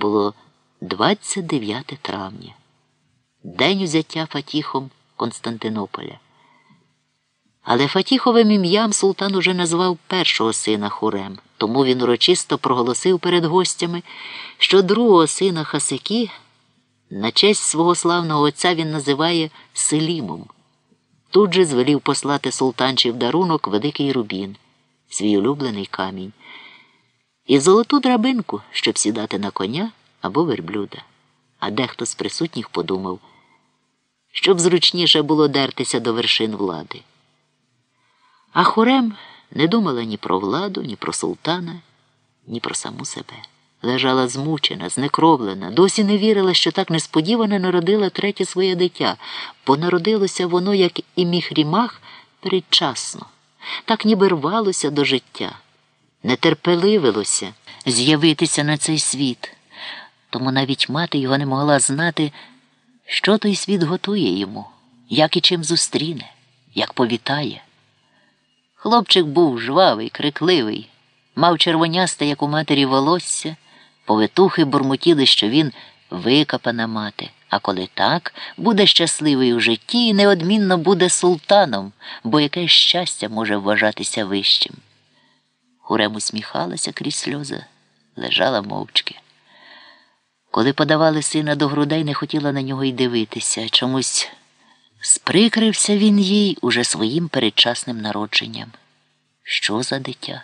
було 29 травня, день узяття Фатіхом Константинополя. Але Фатіховим ім'ям султан уже назвав першого сина Хурем, тому він урочисто проголосив перед гостями, що другого сина Хасики на честь свого славного отця він називає Селімом. Тут же звелів послати султанчів дарунок великий рубін, свій улюблений камінь, і золоту драбинку, щоб сідати на коня або верблюда. А дехто з присутніх подумав, щоб зручніше було дертися до вершин влади. А Хурем не думала ні про владу, ні про султана, ні про саму себе. Лежала змучена, знекровлена, досі не вірила, що так несподівано народила третє своє дитя, бо народилося воно, як і міхрімах, передчасно, так ніби рвалося до життя, нетерпеливилося з'явитися на цей світ. Тому навіть мати його не могла знати, що той світ готує йому, як і чим зустріне, як повітає. Хлопчик був жвавий, крикливий, мав червонясте, як у матері волосся, повитухи бурмотіли, що він викопана мати, а коли так, буде щасливий у житті і неодмінно буде султаном, бо яке щастя може вважатися вищим. Хурем усміхалася крізь сльози, лежала мовчки. Коли подавали сина до грудей, не хотіла на нього й дивитися. Чомусь сприкрився він їй уже своїм передчасним народженням. Що за дитя?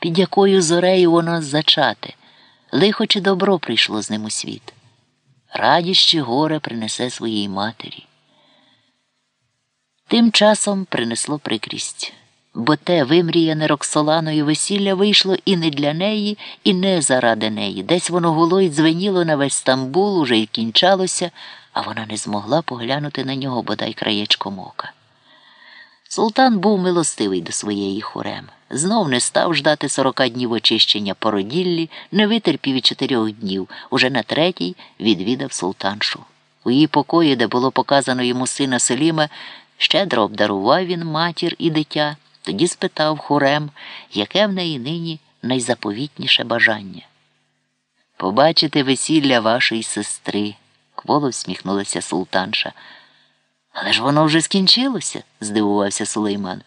Під якою зорею воно зачате, лихо чи добро прийшло з ним у світ. Радість чи горе принесе своїй матері. Тим часом принесло прикрість бо те вимріяне Роксоланою весілля вийшло і не для неї, і не заради неї. Десь воно гуло й дзвеніло на весь Стамбул, уже й кінчалося, а вона не змогла поглянути на нього бодай краєчком ока. Султан був милостивий до своєї хорем. Знов не став ждати сорока днів очищення породіллі, не витерпів і чотирьох днів, уже на третій відвідав султаншу. У її покої, де було показано йому сина Селіма, щедро обдарував він матір і дитя. Тоді спитав Хурем, яке в неї нині найзаповітніше бажання. Побачити весілля вашої сестри, кволо всміхнулася султанша. Але ж воно вже скінчилося, здивувався Сулейман.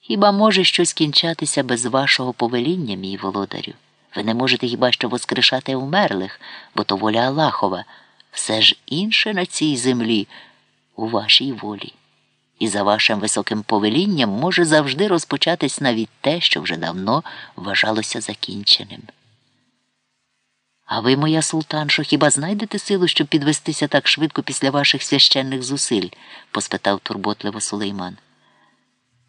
Хіба може щось кінчатися без вашого повеління, мій володарю? Ви не можете хіба що воскрешати умерлих, бо то воля Аллахова, все ж інше на цій землі у вашій волі і за вашим високим повелінням може завжди розпочатись навіть те, що вже давно вважалося закінченим. А ви, моя султаншо, хіба знайдете силу, щоб підвестися так швидко після ваших священних зусиль? поспитав турботливо Сулейман.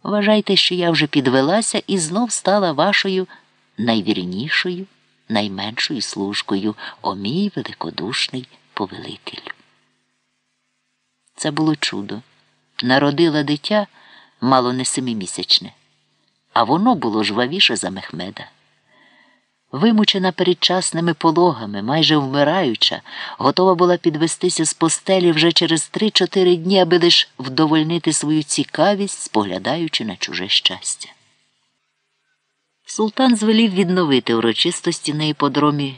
Вважайте, що я вже підвелася і знов стала вашою найвірнішою, найменшою служкою, о мій великодушний повелителю. Це було чудо народила дитя мало не семимісячне, а воно було жвавіше за Мехмеда. Вимучена передчасними пологами, майже вмираюча, готова була підвестися з постелі вже через три-чотири дні, аби лиш вдовольнити свою цікавість, споглядаючи на чуже щастя. Султан звелів відновити урочистості на іподромі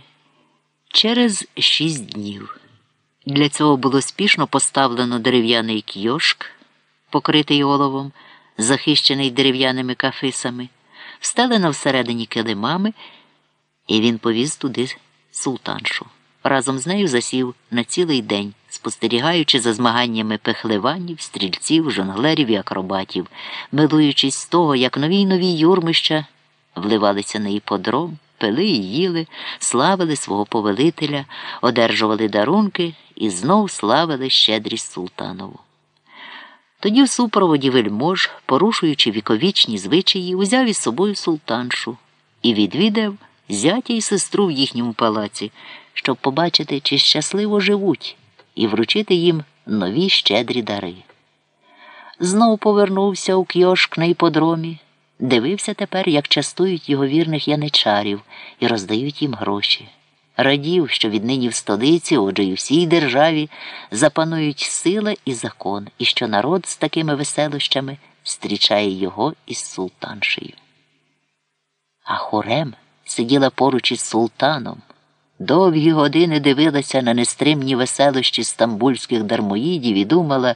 через шість днів. Для цього було спішно поставлено дерев'яний кйошк покритий оловом, захищений дерев'яними кафисами, встелено всередині килимами, і він повіз туди султаншу. Разом з нею засів на цілий день, спостерігаючи за змаганнями пехливанів, стрільців, жонглерів і акробатів, милуючись з того, як нові й нові юрмища вливалися на іподром, пили і їли, славили свого повелителя, одержували дарунки і знов славили щедрість султанову. Тоді в супроводі вельмож, порушуючи віковічні звичаї, узяв із собою султаншу і відвідав зятя й сестру в їхньому палаці, щоб побачити, чи щасливо живуть, і вручити їм нові щедрі дари. Знов повернувся у кйошк на іподромі, дивився тепер, як частують його вірних яничарів і роздають їм гроші радів, що віднині в столиці, отже, і всій державі запанують сила і закон, і що народ з такими веселощами зустрічає його із султаншею. А хорем сиділа поруч із султаном, Довгі години дивилася на нестримні веселощі стамбульських дармоїдів і думала,